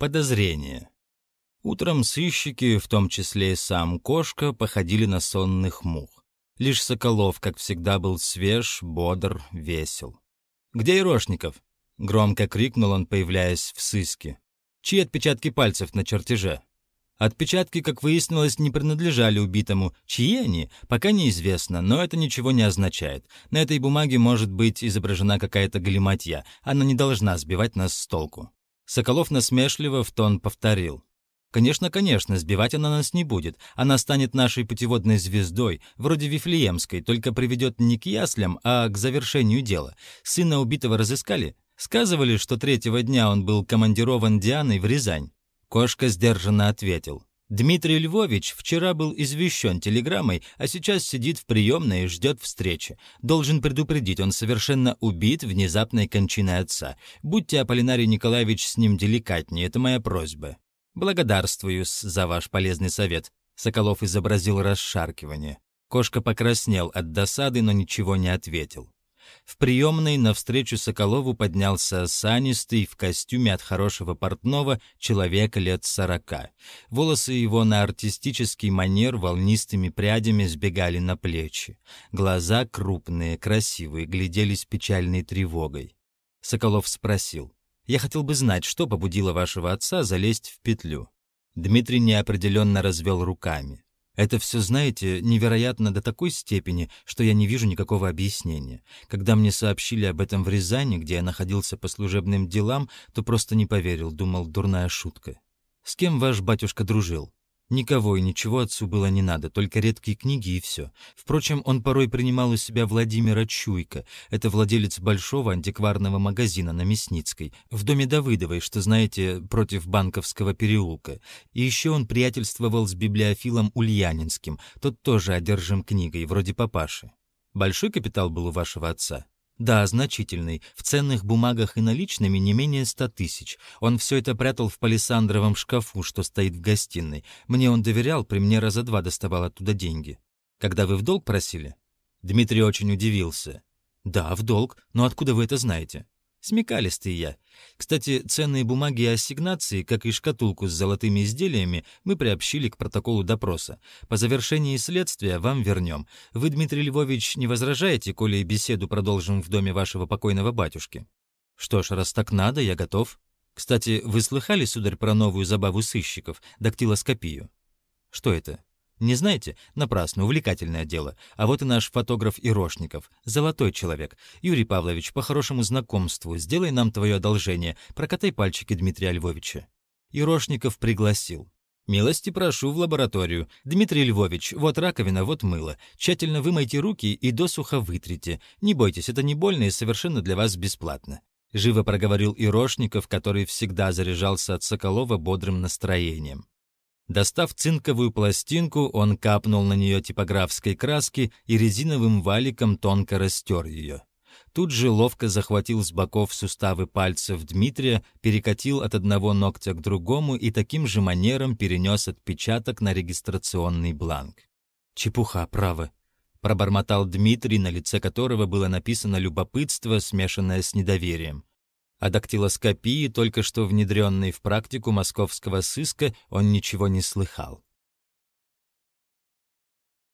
Подозрение. Утром сыщики, в том числе и сам Кошка, походили на сонных мух. Лишь Соколов, как всегда, был свеж, бодр, весел. «Где Ерошников?» — громко крикнул он, появляясь в сыске. «Чьи отпечатки пальцев на чертеже?» Отпечатки, как выяснилось, не принадлежали убитому. Чьи они, пока неизвестно, но это ничего не означает. На этой бумаге может быть изображена какая-то галиматья. Она не должна сбивать нас с толку. Соколов насмешливо в тон повторил. Конечно, конечно, сбивать она нас не будет. Она станет нашей путеводной звездой, вроде Вифлеемской, только приведет не к яслям, а к завершению дела. Сына убитого разыскали? Сказывали, что третьего дня он был командирован Дианой в Рязань. Кошка сдержанно ответил. Дмитрий Львович вчера был извещен телеграммой, а сейчас сидит в приемной и ждет встречи. Должен предупредить, он совершенно убит внезапной кончиной отца. Будьте, Аполлинарий Николаевич, с ним деликатнее, это моя просьба. «Благодарствую за ваш полезный совет», — Соколов изобразил расшаркивание. Кошка покраснел от досады, но ничего не ответил. В приемной навстречу Соколову поднялся санистый в костюме от хорошего портного человека лет сорока. Волосы его на артистический манер волнистыми прядями сбегали на плечи. Глаза крупные, красивые, глядели с печальной тревогой. Соколов спросил. Я хотел бы знать, что побудило вашего отца залезть в петлю». Дмитрий неопределенно развел руками. Это все, знаете, невероятно до такой степени, что я не вижу никакого объяснения. Когда мне сообщили об этом в Рязани, где я находился по служебным делам, то просто не поверил, думал, дурная шутка. С кем ваш батюшка дружил? Никого и ничего отцу было не надо, только редкие книги и все. Впрочем, он порой принимал у себя Владимира Чуйка. Это владелец большого антикварного магазина на Мясницкой, в доме Давыдовой, что, знаете, против Банковского переулка. И еще он приятельствовал с библиофилом Ульянинским, тот тоже одержим книгой, вроде папаши. Большой капитал был у вашего отца? Да, значительный. В ценных бумагах и наличными не менее ста тысяч. Он все это прятал в палисандровом шкафу, что стоит в гостиной. Мне он доверял, при мне раза два доставал оттуда деньги. Когда вы в долг просили? Дмитрий очень удивился. Да, в долг. Но откуда вы это знаете? Смекалистый я. Кстати, ценные бумаги и ассигнации, как и шкатулку с золотыми изделиями, мы приобщили к протоколу допроса. По завершении следствия вам вернем. Вы, Дмитрий Львович, не возражаете, коли беседу продолжим в доме вашего покойного батюшки? Что ж, раз так надо, я готов. Кстати, вы слыхали, сударь, про новую забаву сыщиков, дактилоскопию? Что это? Не знаете? Напрасно, увлекательное дело. А вот и наш фотограф Ирошников. Золотой человек. Юрий Павлович, по хорошему знакомству, сделай нам твое одолжение. Прокатай пальчики Дмитрия Львовича. Ирошников пригласил. «Милости прошу в лабораторию. Дмитрий Львович, вот раковина, вот мыло. Тщательно вымойте руки и досуха вытрите. Не бойтесь, это не больно и совершенно для вас бесплатно». Живо проговорил Ирошников, который всегда заряжался от Соколова бодрым настроением. Достав цинковую пластинку, он капнул на нее типографской краски и резиновым валиком тонко растер ее. Тут же ловко захватил с боков суставы пальцев Дмитрия, перекатил от одного ногтя к другому и таким же манером перенес отпечаток на регистрационный бланк. «Чепуха, право», — пробормотал Дмитрий, на лице которого было написано любопытство, смешанное с недоверием. О дактилоскопии, только что внедренной в практику московского сыска, он ничего не слыхал.